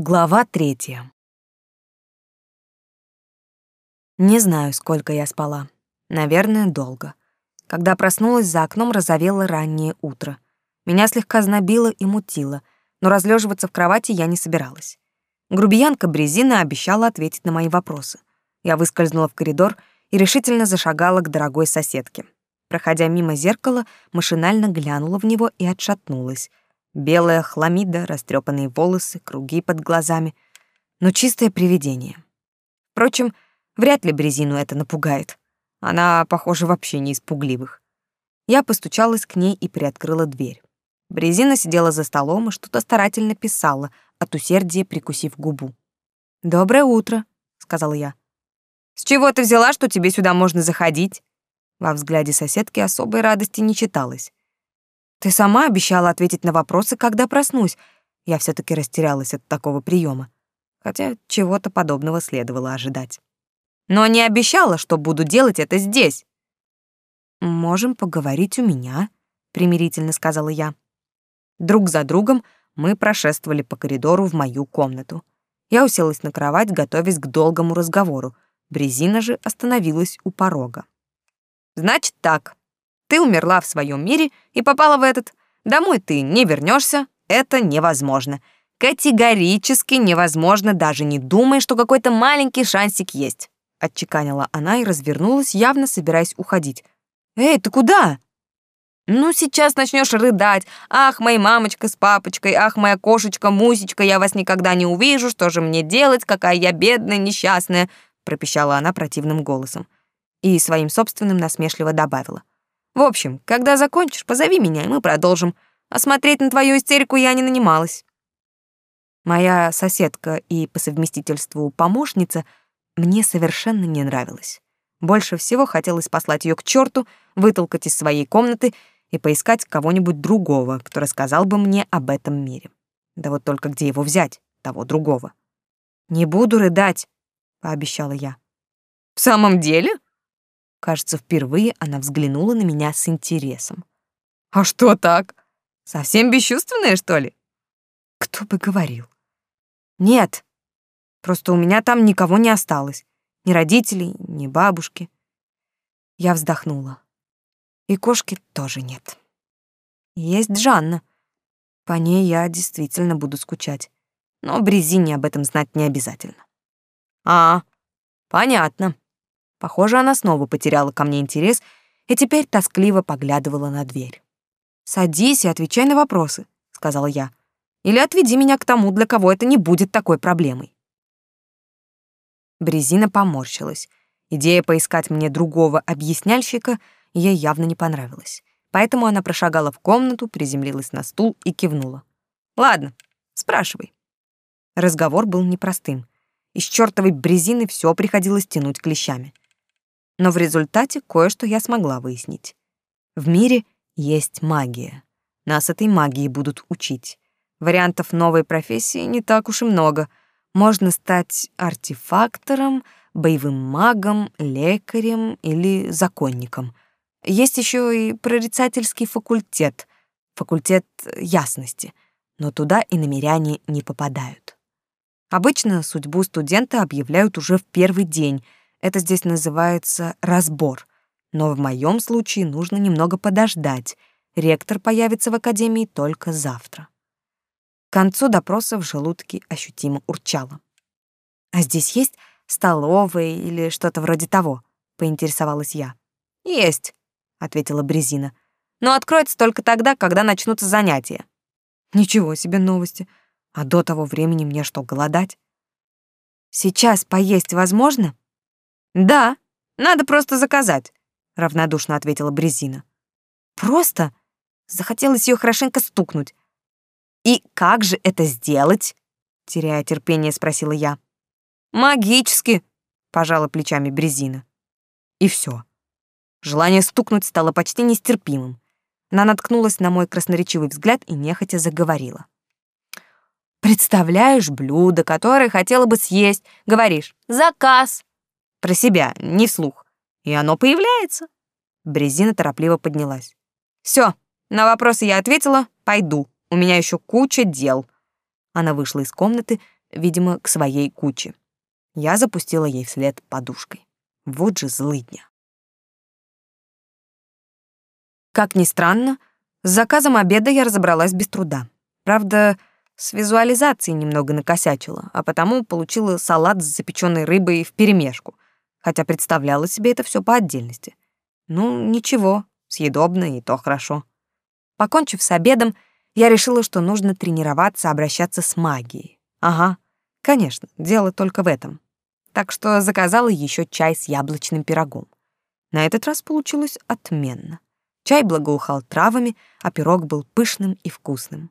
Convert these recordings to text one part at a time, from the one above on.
Глава третья. Не знаю, сколько я спала. Наверное, долго. Когда проснулась, за окном разовело раннее утро. Меня слегка знобило и мутило, но разлеживаться в кровати я не собиралась. Грубиянка Брезина обещала ответить на мои вопросы. Я выскользнула в коридор и решительно зашагала к дорогой соседке. Проходя мимо зеркала, машинально глянула в него и отшатнулась — Белая хламида, растрепанные волосы, круги под глазами. Но чистое привидение. Впрочем, вряд ли Брезину это напугает. Она, похоже, вообще не из пугливых. Я постучалась к ней и приоткрыла дверь. Брезина сидела за столом и что-то старательно писала, от усердия прикусив губу. «Доброе утро», — сказала я. «С чего ты взяла, что тебе сюда можно заходить?» Во взгляде соседки особой радости не читалось. Ты сама обещала ответить на вопросы, когда проснусь. Я все таки растерялась от такого приема, хотя чего-то подобного следовало ожидать. Но не обещала, что буду делать это здесь. Можем поговорить у меня, примирительно сказала я. Друг за другом мы прошествовали по коридору в мою комнату. Я уселась на кровать, готовясь к долгому разговору. Брезина же остановилась у порога. Значит так, ты умерла в своем мире и попала в этот. Домой ты не вернешься, это невозможно. Категорически невозможно, даже не думай, что какой-то маленький шансик есть. Отчеканила она и развернулась, явно собираясь уходить. «Эй, ты куда?» «Ну, сейчас начнешь рыдать. Ах, моя мамочка с папочкой, ах, моя кошечка, мусечка, я вас никогда не увижу, что же мне делать, какая я бедная, несчастная», пропищала она противным голосом. И своим собственным насмешливо добавила. В общем, когда закончишь, позови меня, и мы продолжим. А смотреть на твою истерику я не нанималась. Моя соседка и по совместительству помощница мне совершенно не нравилась. Больше всего хотелось послать ее к черту, вытолкать из своей комнаты и поискать кого-нибудь другого, кто рассказал бы мне об этом мире. Да вот только где его взять, того другого? «Не буду рыдать», — пообещала я. «В самом деле?» Кажется, впервые она взглянула на меня с интересом. «А что так? Совсем бесчувственная, что ли?» «Кто бы говорил?» «Нет, просто у меня там никого не осталось. Ни родителей, ни бабушки». Я вздохнула. И кошки тоже нет. Есть Жанна. По ней я действительно буду скучать. Но Брезине об этом знать не обязательно. А, понятно. Похоже, она снова потеряла ко мне интерес и теперь тоскливо поглядывала на дверь. «Садись и отвечай на вопросы», — сказала я. «Или отведи меня к тому, для кого это не будет такой проблемой». Брезина поморщилась. Идея поискать мне другого объясняльщика ей явно не понравилась. Поэтому она прошагала в комнату, приземлилась на стул и кивнула. «Ладно, спрашивай». Разговор был непростым. Из чертовой брезины все приходилось тянуть клещами но в результате кое-что я смогла выяснить. В мире есть магия. Нас этой магии будут учить. Вариантов новой профессии не так уж и много. Можно стать артефактором, боевым магом, лекарем или законником. Есть еще и прорицательский факультет, факультет ясности, но туда и намеряне не попадают. Обычно судьбу студента объявляют уже в первый день — это здесь называется разбор. Но в моем случае нужно немного подождать. Ректор появится в академии только завтра. К концу допроса в желудке ощутимо урчало. «А здесь есть столовая или что-то вроде того?» — поинтересовалась я. «Есть», — ответила Брезина. «Но откроется только тогда, когда начнутся занятия». «Ничего себе новости. А до того времени мне что, голодать?» «Сейчас поесть возможно?» Да, надо просто заказать, равнодушно ответила Брезина. Просто захотелось ее хорошенько стукнуть. И как же это сделать? теряя терпение, спросила я. Магически, пожала плечами Брезина. И все. Желание стукнуть стало почти нестерпимым. Она наткнулась на мой красноречивый взгляд и нехотя заговорила. «Представляешь блюдо, которое хотела бы съесть. Говоришь, заказ. Про себя, не вслух. И оно появляется. Брезина торопливо поднялась. Все, на вопросы я ответила, пойду. У меня еще куча дел. Она вышла из комнаты, видимо, к своей куче. Я запустила ей вслед подушкой. Вот же злыдня. Как ни странно, с заказом обеда я разобралась без труда. Правда, с визуализацией немного накосячила, а потому получила салат с запеченной рыбой вперемешку, хотя представляла себе это все по отдельности. Ну, ничего, съедобно и то хорошо. Покончив с обедом, я решила, что нужно тренироваться обращаться с магией. Ага, конечно, дело только в этом. Так что заказала еще чай с яблочным пирогом. На этот раз получилось отменно. Чай благоухал травами, а пирог был пышным и вкусным.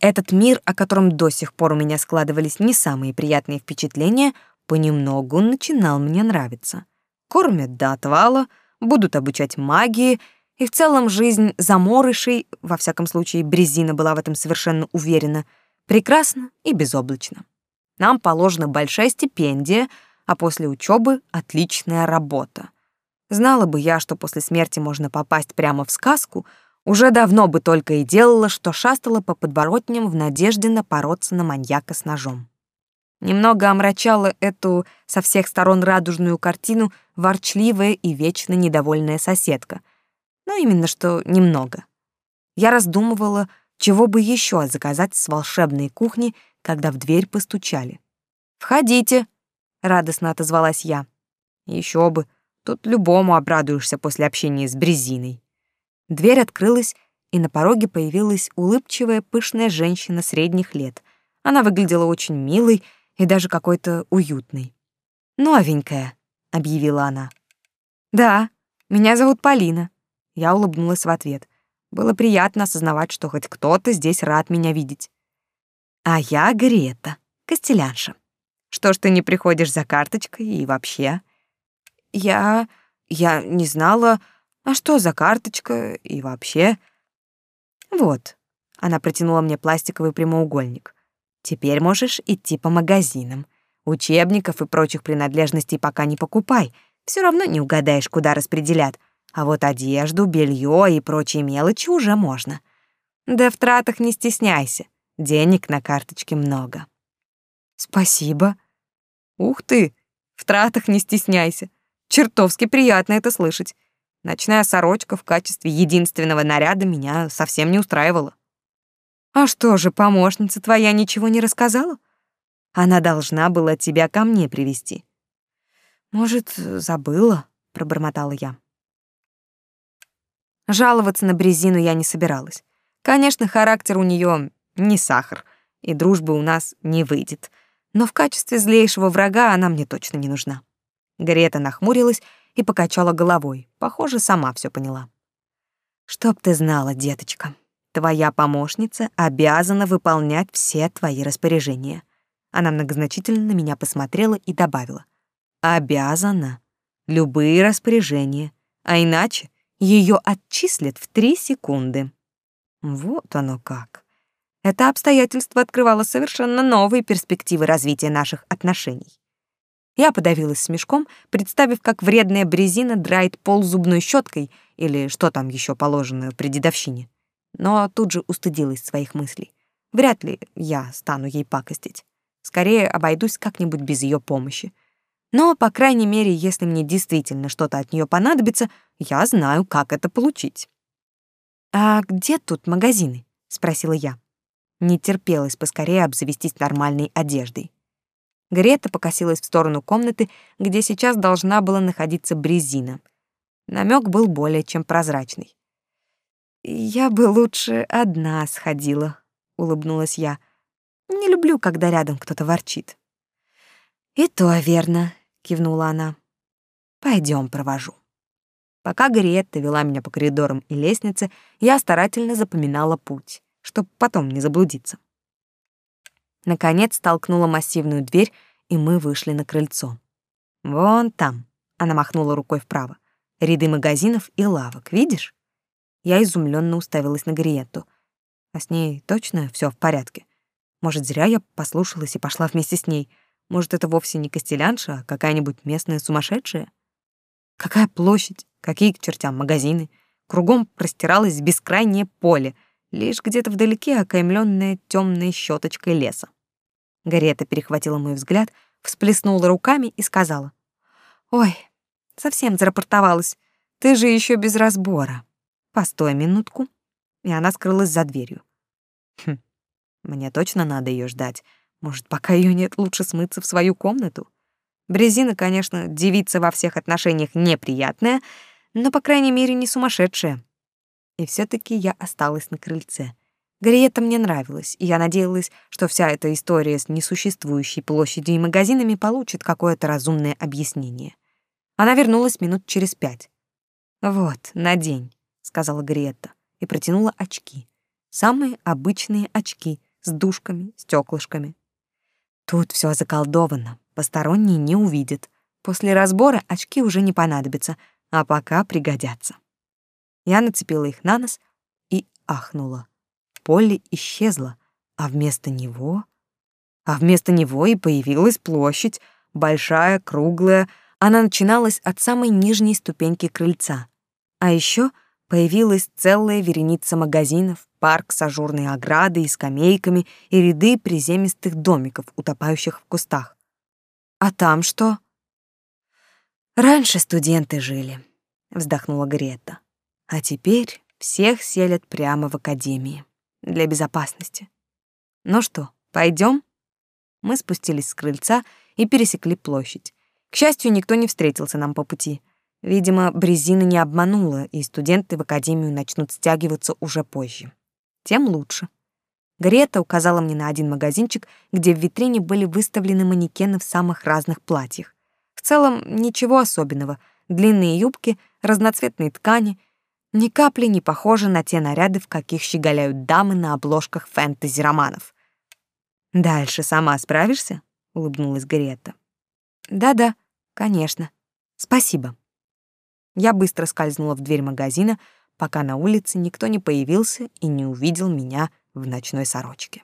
Этот мир, о котором до сих пор у меня складывались не самые приятные впечатления, понемногу начинал мне нравиться. Кормят до отвала, будут обучать магии, и в целом жизнь заморышей, во всяком случае Брезина была в этом совершенно уверена, прекрасна и безоблачна. Нам положена большая стипендия, а после учебы отличная работа. Знала бы я, что после смерти можно попасть прямо в сказку — уже давно бы только и делала, что шастала по подворотням в надежде напороться на маньяка с ножом. Немного омрачала эту со всех сторон радужную картину ворчливая и вечно недовольная соседка. Но именно что немного. Я раздумывала, чего бы еще заказать с волшебной кухни, когда в дверь постучали. «Входите!» — радостно отозвалась я. Еще бы, тут любому обрадуешься после общения с Брезиной. Дверь открылась, и на пороге появилась улыбчивая, пышная женщина средних лет. Она выглядела очень милой и даже какой-то уютной. «Новенькая», — объявила она. «Да, меня зовут Полина». Я улыбнулась в ответ. Было приятно осознавать, что хоть кто-то здесь рад меня видеть. «А я Грета, Костелянша. Что ж ты не приходишь за карточкой и вообще?» «Я... я не знала...» А что за карточка и вообще? Вот. Она протянула мне пластиковый прямоугольник. Теперь можешь идти по магазинам. Учебников и прочих принадлежностей пока не покупай. Все равно не угадаешь, куда распределят. А вот одежду, белье и прочие мелочи уже можно. Да в тратах не стесняйся. Денег на карточке много. Спасибо. Ух ты, в тратах не стесняйся. Чертовски приятно это слышать. Ночная сорочка в качестве единственного наряда меня совсем не устраивала. А что же, помощница твоя ничего не рассказала? Она должна была тебя ко мне привести. Может, забыла, пробормотала я. Жаловаться на Брезину я не собиралась. Конечно, характер у нее не сахар, и дружбы у нас не выйдет. Но в качестве злейшего врага она мне точно не нужна. Грета нахмурилась и покачала головой. Похоже, сама все поняла. «Чтоб ты знала, деточка, твоя помощница обязана выполнять все твои распоряжения». Она многозначительно на меня посмотрела и добавила. «Обязана. Любые распоряжения. А иначе ее отчислят в три секунды». Вот оно как. Это обстоятельство открывало совершенно новые перспективы развития наших отношений. Я подавилась смешком, представив, как вредная брезина драет пол зубной щеткой или что там еще положено при дедовщине. Но тут же устыдилась своих мыслей. Вряд ли я стану ей пакостить. Скорее обойдусь как-нибудь без ее помощи. Но, по крайней мере, если мне действительно что-то от нее понадобится, я знаю, как это получить. «А где тут магазины?» — спросила я. Не терпелось поскорее обзавестись нормальной одеждой. Грета покосилась в сторону комнаты, где сейчас должна была находиться Брезина. Намек был более чем прозрачный. «Я бы лучше одна сходила», — улыбнулась я. «Не люблю, когда рядом кто-то ворчит». «И то верно», — кивнула она. Пойдем, провожу». Пока Гриетта вела меня по коридорам и лестнице, я старательно запоминала путь, чтобы потом не заблудиться. Наконец толкнула массивную дверь, и мы вышли на крыльцо. «Вон там», — она махнула рукой вправо, — «ряды магазинов и лавок, видишь?» Я изумленно уставилась на Гриетту. А с ней точно все в порядке? Может, зря я послушалась и пошла вместе с ней? Может, это вовсе не Костелянша, а какая-нибудь местная сумасшедшая? Какая площадь? Какие к чертям магазины? Кругом простиралось бескрайнее поле, лишь где-то вдалеке окаймленное темной щеточкой леса. Гарета перехватила мой взгляд, всплеснула руками и сказала. «Ой, совсем зарапортовалась. Ты же еще без разбора. Постой минутку». И она скрылась за дверью. Хм, мне точно надо ее ждать. Может, пока ее нет, лучше смыться в свою комнату? Брезина, конечно, девица во всех отношениях неприятная, но, по крайней мере, не сумасшедшая. И все таки я осталась на крыльце. Гарриетта мне нравилась, и я надеялась, что вся эта история с несуществующей площадью и магазинами получит какое-то разумное объяснение. Она вернулась минут через пять. «Вот, надень», — сказала Гарриетта и протянула очки. Самые обычные очки с дужками, стеклышками. Тут все заколдовано, посторонние не увидят. После разбора очки уже не понадобятся, а пока пригодятся. Я нацепила их на нос и ахнула. Поле исчезло, а вместо него... А вместо него и появилась площадь, большая, круглая. Она начиналась от самой нижней ступеньки крыльца. А еще появилась целая вереница магазинов, парк с ажурной оградой и скамейками и ряды приземистых домиков, утопающих в кустах. А там что? Раньше студенты жили, вздохнула Грета. А теперь всех селят прямо в академии для безопасности. Ну что, пойдем? Мы спустились с крыльца и пересекли площадь. К счастью, никто не встретился нам по пути. Видимо, Брезина не обманула, и студенты в академию начнут стягиваться уже позже. Тем лучше. Грета указала мне на один магазинчик, где в витрине были выставлены манекены в самых разных платьях. В целом, ничего особенного. Длинные юбки, разноцветные ткани. Ни капли не похожи на те наряды, в каких щеголяют дамы на обложках фэнтези-романов. «Дальше сама справишься?» — улыбнулась Грета. «Да-да, конечно. Спасибо». Я быстро скользнула в дверь магазина, пока на улице никто не появился и не увидел меня в ночной сорочке.